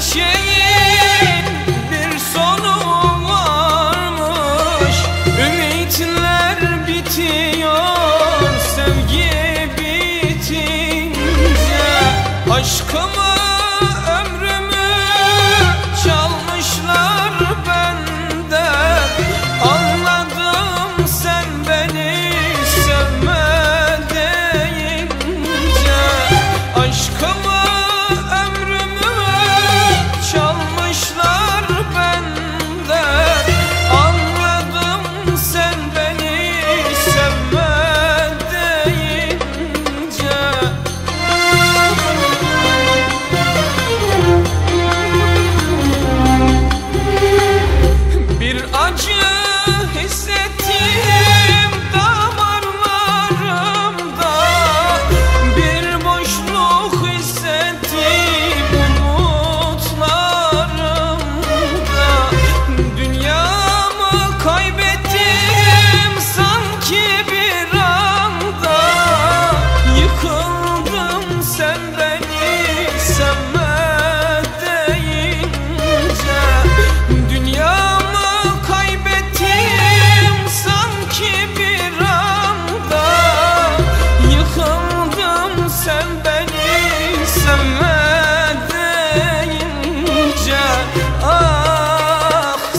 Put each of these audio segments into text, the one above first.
Her şeyin bir sonu varmış. Ümitler bitiyor Sevgi bitince Aşkımı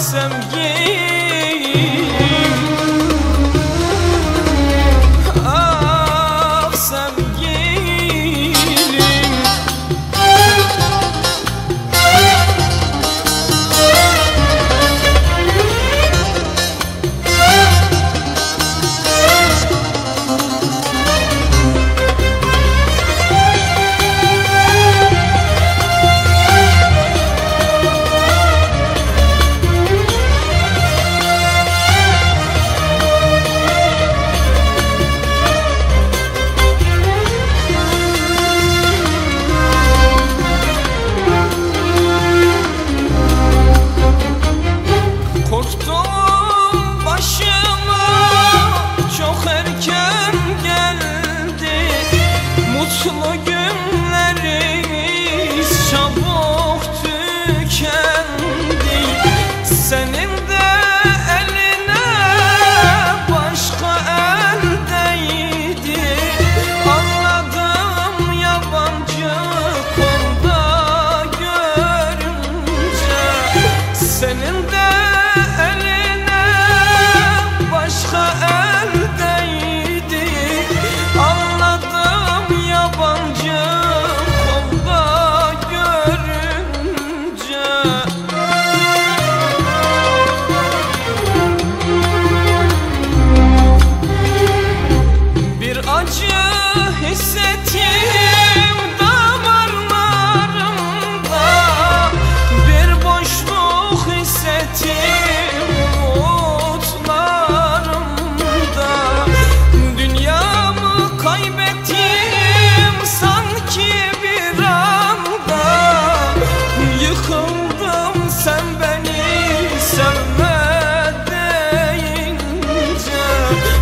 desem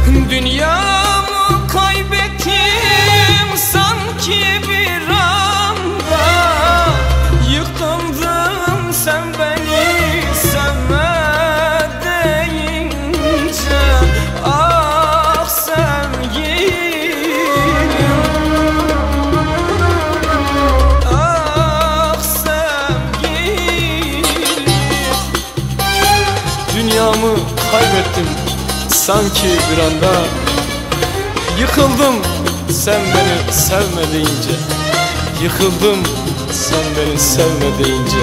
Dünyamı kaybettim sanki bir anda. Yıkıldın sen beni sevme deyince Ah sevgilim Ah sevgilim. Dünyamı kaybettim. Sanki bir anda Yıkıldım sen beni sevme deyince Yıkıldım sen beni sevme deyince